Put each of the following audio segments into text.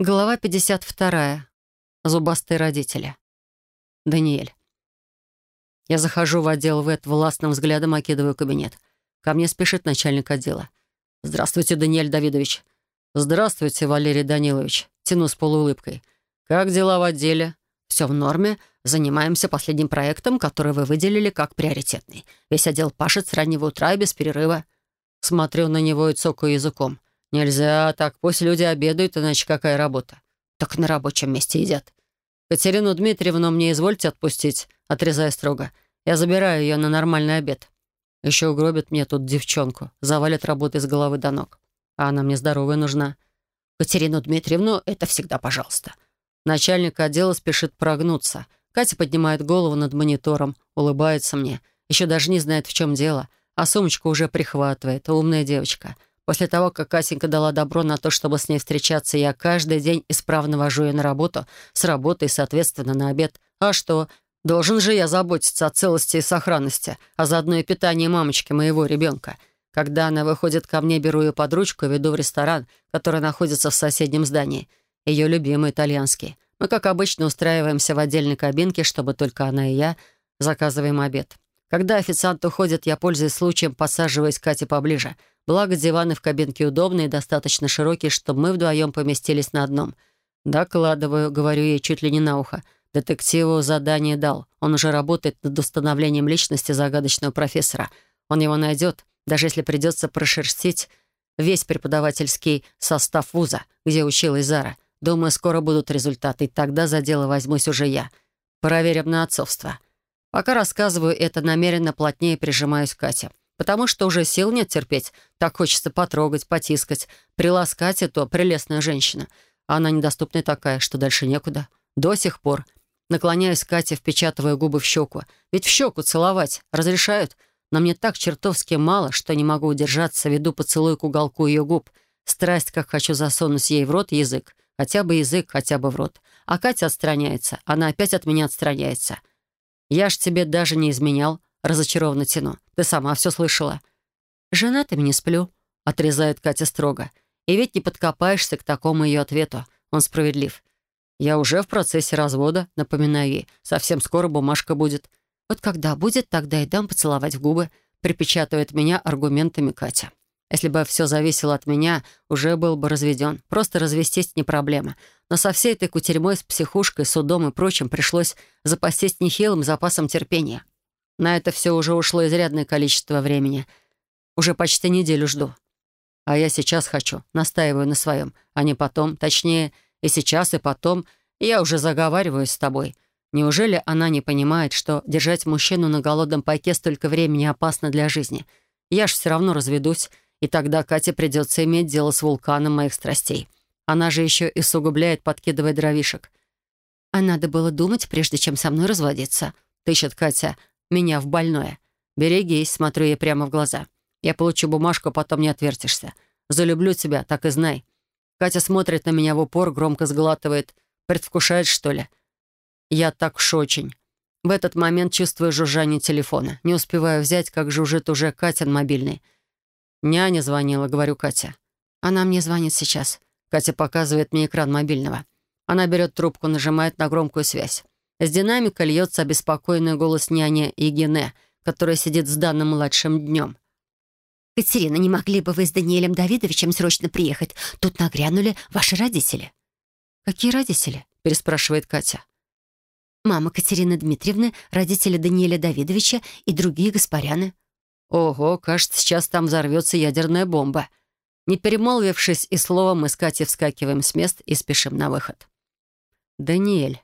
Глава 52. Зубастые родители. Даниэль. Я захожу в отдел ВЭТ, властным взглядом окидываю кабинет. Ко мне спешит начальник отдела. «Здравствуйте, Даниэль Давидович». «Здравствуйте, Валерий Данилович». Тяну с полуулыбкой. «Как дела в отделе?» «Все в норме. Занимаемся последним проектом, который вы выделили как приоритетный. Весь отдел пашет с раннего утра и без перерыва». Смотрю на него и цокаю языком. «Нельзя так. Пусть люди обедают, иначе какая работа?» «Так на рабочем месте едят». «Катерину Дмитриевну мне извольте отпустить», отрезая строго. «Я забираю ее на нормальный обед. Еще угробят мне тут девчонку, завалят работы с головы до ног. А она мне здоровая нужна». «Катерину Дмитриевну это всегда пожалуйста». Начальник отдела спешит прогнуться. Катя поднимает голову над монитором, улыбается мне. Еще даже не знает, в чем дело. А сумочку уже прихватывает. Умная девочка. После того, как Катенька дала добро на то, чтобы с ней встречаться, я каждый день исправно вожу ее на работу, с работы соответственно, на обед. А что? Должен же я заботиться о целости и сохранности, а заодно и питании мамочки моего ребенка. Когда она выходит ко мне, беру ее под ручку и веду в ресторан, который находится в соседнем здании. Ее любимый итальянский. Мы, как обычно, устраиваемся в отдельной кабинке, чтобы только она и я заказываем обед. Когда официант уходит, я, пользуясь случаем, подсаживаюсь к Кате поближе — Благо, диваны в кабинке удобные достаточно широкие, чтобы мы вдвоем поместились на одном. «Докладываю», — говорю ей чуть ли не на ухо. Детективу задание дал. Он уже работает над установлением личности загадочного профессора. Он его найдет, даже если придется прошерстить весь преподавательский состав вуза, где училась Зара. Думаю, скоро будут результаты, и тогда за дело возьмусь уже я. Проверим на отцовство. Пока рассказываю это, намеренно плотнее прижимаюсь к Кате потому что уже сил нет терпеть. Так хочется потрогать, потискать, приласкать эту прелестную женщину. Она недоступная такая, что дальше некуда. До сих пор. Наклоняюсь к Кате, впечатывая губы в щеку. Ведь в щеку целовать разрешают, но мне так чертовски мало, что не могу удержаться, веду поцелуй к уголку ее губ. Страсть, как хочу засунуть ей в рот язык. Хотя бы язык, хотя бы в рот. А Катя отстраняется. Она опять от меня отстраняется. «Я ж тебе даже не изменял», Разочарованно тяну. Ты сама все слышала. «Женатым не сплю», — отрезает Катя строго. «И ведь не подкопаешься к такому ее ответу. Он справедлив. Я уже в процессе развода, напоминаю ей. Совсем скоро бумажка будет. Вот когда будет, тогда и дам поцеловать в губы», — припечатывает меня аргументами Катя. Если бы все зависело от меня, уже был бы разведен. Просто развестись не проблема. Но со всей этой кутерьмой с психушкой, судом и прочим пришлось запастись нехилым запасом терпения. На это все уже ушло изрядное количество времени. Уже почти неделю жду. А я сейчас хочу, настаиваю на своем, а не потом. Точнее, и сейчас, и потом. Я уже заговариваюсь с тобой. Неужели она не понимает, что держать мужчину на голодном пайке столько времени опасно для жизни? Я ж все равно разведусь, и тогда Кате придется иметь дело с вулканом моих страстей. Она же еще и сугубляет, подкидывая дровишек. А надо было думать, прежде чем со мной разводиться. Тыщет Катя меня в больное. Берегись, смотрю ей прямо в глаза. Я получу бумажку, потом не отвертишься. Залюблю тебя, так и знай. Катя смотрит на меня в упор, громко сглатывает. Предвкушает, что ли? Я так уж очень. В этот момент чувствую жужжание телефона. Не успеваю взять, как жужжит уже Катин мобильный. «Няня звонила», — говорю Катя. «Она мне звонит сейчас». Катя показывает мне экран мобильного. Она берет трубку, нажимает на громкую связь. С динамика льется обеспокоенный голос няни Егине, которая сидит с данным младшим днем. «Катерина, не могли бы вы с Даниэлем Давидовичем срочно приехать? Тут нагрянули ваши родители». «Какие родители?» — переспрашивает Катя. «Мама Катерины Дмитриевны, родители Даниэля Давидовича и другие госпоряны». «Ого, кажется, сейчас там взорвется ядерная бомба». Не перемолвившись и словом, мы с Катей вскакиваем с мест и спешим на выход. «Даниэль,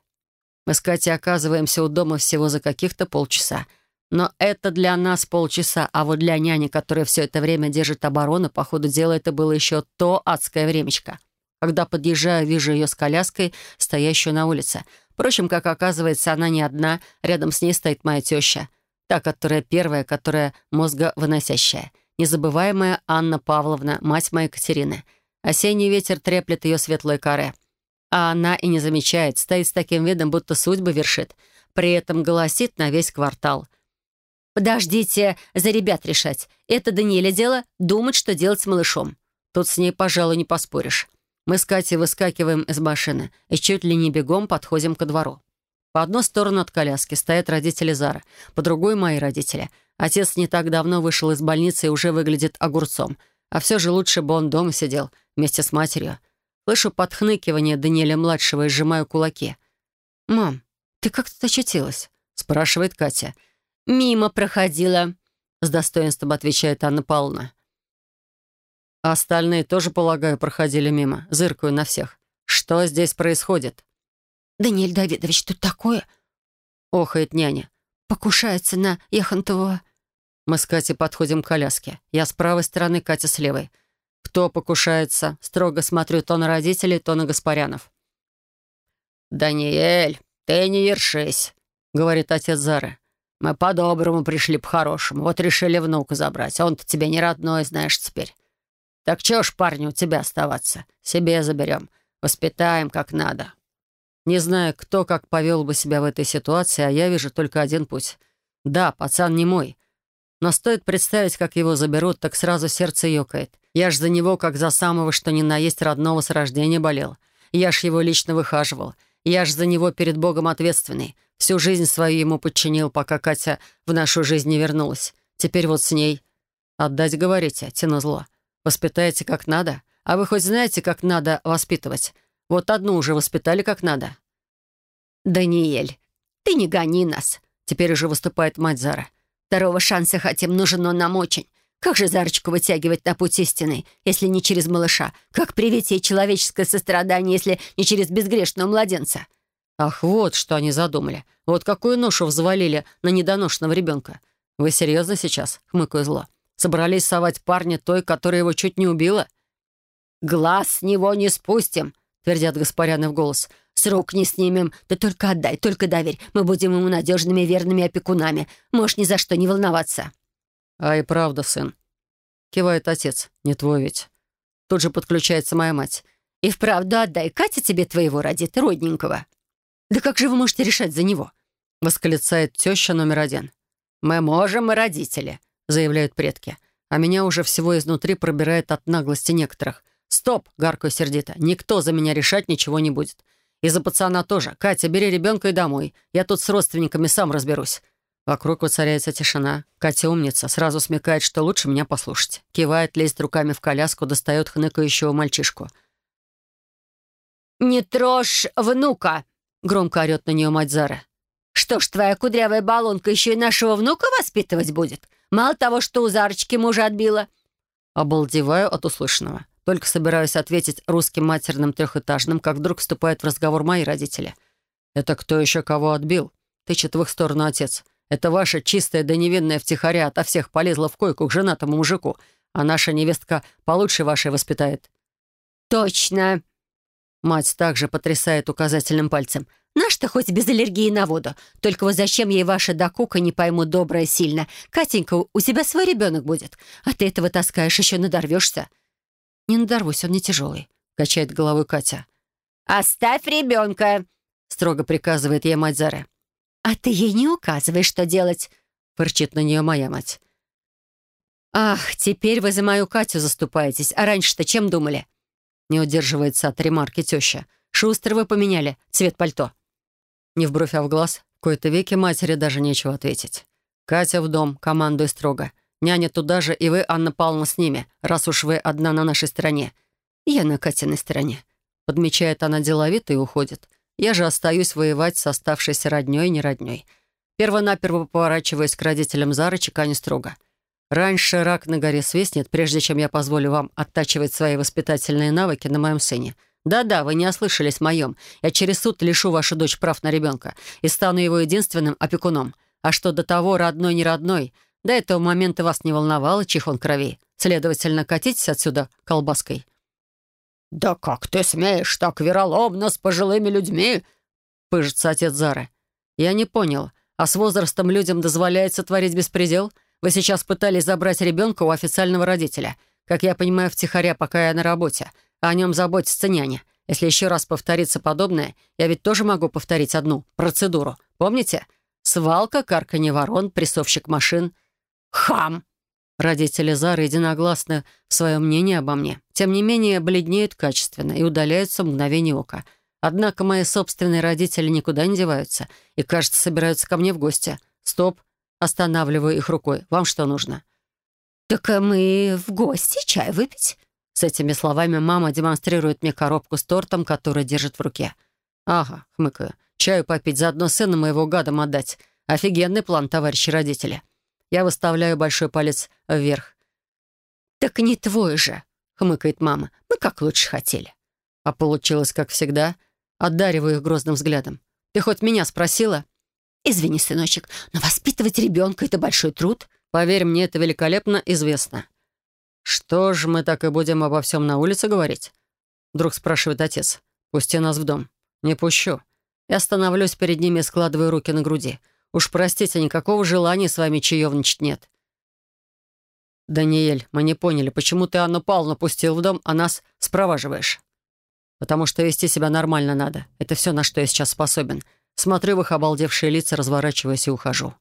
мы с Катей оказываемся у дома всего за каких-то полчаса. Но это для нас полчаса, а вот для няни, которая все это время держит оборону, по ходу дела это было еще то адское времечко. Когда подъезжаю, вижу ее с коляской, стоящую на улице. Впрочем, как оказывается, она не одна, рядом с ней стоит моя теща. Та, которая первая, которая мозговыносящая. Незабываемая Анна Павловна, мать моей Катерины. Осенний ветер треплет ее светлое каре. А она и не замечает, стоит с таким видом, будто судьбы вершит. При этом голосит на весь квартал. «Подождите, за ребят решать. Это Даниэля дело — думать, что делать с малышом». Тут с ней, пожалуй, не поспоришь. Мы с Катей выскакиваем из машины и чуть ли не бегом подходим ко двору. По одну сторону от коляски стоят родители Зары, по другой — мои родители. Отец не так давно вышел из больницы и уже выглядит огурцом. А все же лучше бы он дома сидел, вместе с матерью. Слышу подхныкивание Даниэля-младшего и сжимаю кулаки. «Мам, ты как тут очутилась?» — спрашивает Катя. «Мимо проходила», — с достоинством отвечает Анна Павловна. А остальные тоже, полагаю, проходили мимо. Зыркаю на всех. Что здесь происходит? «Даниэль Давидович, тут такое?» Охает няня. «Покушается на Яхонтового». Мы с Катей подходим к коляске. Я с правой стороны, Катя с левой. Кто покушается? Строго смотрю то на родителей, то на Гаспарянов. «Даниэль, ты не ершись», — говорит отец Зары. «Мы по-доброму пришли по-хорошему. Вот решили внука забрать. Он-то тебе не родной, знаешь, теперь. Так чего ж парню у тебя оставаться? Себе заберем. Воспитаем как надо». Не знаю, кто как повел бы себя в этой ситуации, а я вижу только один путь. Да, пацан не мой. Но стоит представить, как его заберут, так сразу сердце ёкает. Я ж за него, как за самого, что ни на есть родного с рождения болел. Я ж его лично выхаживал. Я ж за него перед Богом ответственный. Всю жизнь свою ему подчинил, пока Катя в нашу жизнь не вернулась. Теперь вот с ней. Отдать, говорите, тяну зло. Воспитаете как надо? А вы хоть знаете, как надо воспитывать? Вот одну уже воспитали как надо». «Даниэль, ты не гони нас», — теперь уже выступает мать Зара. «Второго шанса хотим, нужен он нам очень. Как же Зарочку вытягивать на путь истины, если не через малыша? Как привить ей человеческое сострадание, если не через безгрешного младенца?» «Ах, вот что они задумали. Вот какую ношу взвалили на недоношенного ребенка. Вы серьезно сейчас?» — хмыкаю зло. «Собрались совать парня той, которая его чуть не убила?» «Глаз с него не спустим», — твердят Гаспаряны в голос. «Срок не снимем. Ты только отдай, только доверь. Мы будем ему надежными верными опекунами. Можешь ни за что не волноваться». «А и правда, сын», — кивает отец. «Не твой ведь». Тут же подключается моя мать. «И вправду отдай. Катя тебе твоего родит, родненького». «Да как же вы можете решать за него?» — восклицает теща номер один. «Мы можем, мы родители», — заявляют предки. А меня уже всего изнутри пробирает от наглости некоторых. «Стоп!» — гаркаю сердито. «Никто за меня решать ничего не будет. И за пацана тоже. Катя, бери ребенка и домой. Я тут с родственниками сам разберусь». Вокруг воцаряется тишина. Катя умница, сразу смекает, что лучше меня послушать. Кивает, лезет руками в коляску, достает хныкающего мальчишку. «Не трожь внука!» — громко орет на нее мать Зара. «Что ж, твоя кудрявая баллонка еще и нашего внука воспитывать будет? Мало того, что у Зарочки мужа отбила». Обалдеваю от услышанного. Только собираюсь ответить русским матерным трехэтажным, как вдруг вступают в разговор мои родители. «Это кто еще кого отбил?» — тычет в их сторону отец. «Это ваша чистая да невинная втихаря ото всех полезла в койку к женатому мужику, а наша невестка получше вашей воспитает». «Точно!» Мать также потрясает указательным пальцем. «Наш-то хоть без аллергии на воду. Только вот зачем ей ваша докука, не пойму, добрая сильно. Катенька, у тебя свой ребенок будет, а ты этого таскаешь, еще надорвешься». «Не надорвусь, он не тяжелый», — качает головой Катя. «Оставь ребенка», — строго приказывает ей мать Зары. «А ты ей не указываешь, что делать», — фырчит на нее моя мать. «Ах, теперь вы за мою Катю заступаетесь. А раньше-то чем думали?» Не удерживается от ремарки теща. «Шустро вы поменяли цвет пальто». Не в бровь, а в глаз. В кои-то веки матери даже нечего ответить. Катя в дом, командуй строго. Няня туда же, и вы, Анна Павловна, с ними, раз уж вы одна на нашей стороне. Я на Катиной стороне. Подмечает она деловито и уходит. Я же остаюсь воевать с оставшейся роднёй и нероднёй. Первонаперво поворачиваясь к родителям Зары, чеканю строго. Раньше рак на горе свистнет, прежде чем я позволю вам оттачивать свои воспитательные навыки на моем сыне. Да-да, вы не ослышались моем. Я через суд лишу вашу дочь прав на ребенка и стану его единственным опекуном. А что до того, родной, не родной — до этого момента вас не волновало чихон крови. Следовательно, катитесь отсюда колбаской». «Да как ты смеешь так вероломно с пожилыми людьми?» — пыжится отец Зары. «Я не понял. А с возрастом людям дозволяется творить беспредел? Вы сейчас пытались забрать ребенка у официального родителя. Как я понимаю, втихаря, пока я на работе. А о нем заботится няня. Если еще раз повторится подобное, я ведь тоже могу повторить одну процедуру. Помните? Свалка, карканье ворон, прессовщик машин — «Хам!» Родители Зары единогласны в своем мнении обо мне. Тем не менее, бледнеют качественно и удаляются в мгновение ока. Однако мои собственные родители никуда не деваются и, кажется, собираются ко мне в гости. Стоп. Останавливаю их рукой. Вам что нужно? «Так а мы в гости чай выпить?» С этими словами мама демонстрирует мне коробку с тортом, который держит в руке. «Ага», — хмыкаю. «Чаю попить, заодно сына моего гадом отдать. Офигенный план, товарищи родители». Я выставляю большой палец вверх. «Так не твой же», — хмыкает мама. «Мы как лучше хотели». А получилось, как всегда. Одариваю их грозным взглядом. «Ты хоть меня спросила?» «Извини, сыночек, но воспитывать ребенка — это большой труд». «Поверь мне, это великолепно известно». «Что ж, мы так и будем обо всем на улице говорить?» Вдруг спрашивает отец. «Пусти нас в дом». «Не пущу». Я становлюсь перед ними и складываю руки на груди. Уж простите, никакого желания с вами чаевничать нет. «Даниэль, мы не поняли, почему ты Анну Павловну пустил в дом, а нас спроваживаешь?» «Потому что вести себя нормально надо. Это все, на что я сейчас способен. Смотрю в их обалдевшие лица, разворачиваясь и ухожу».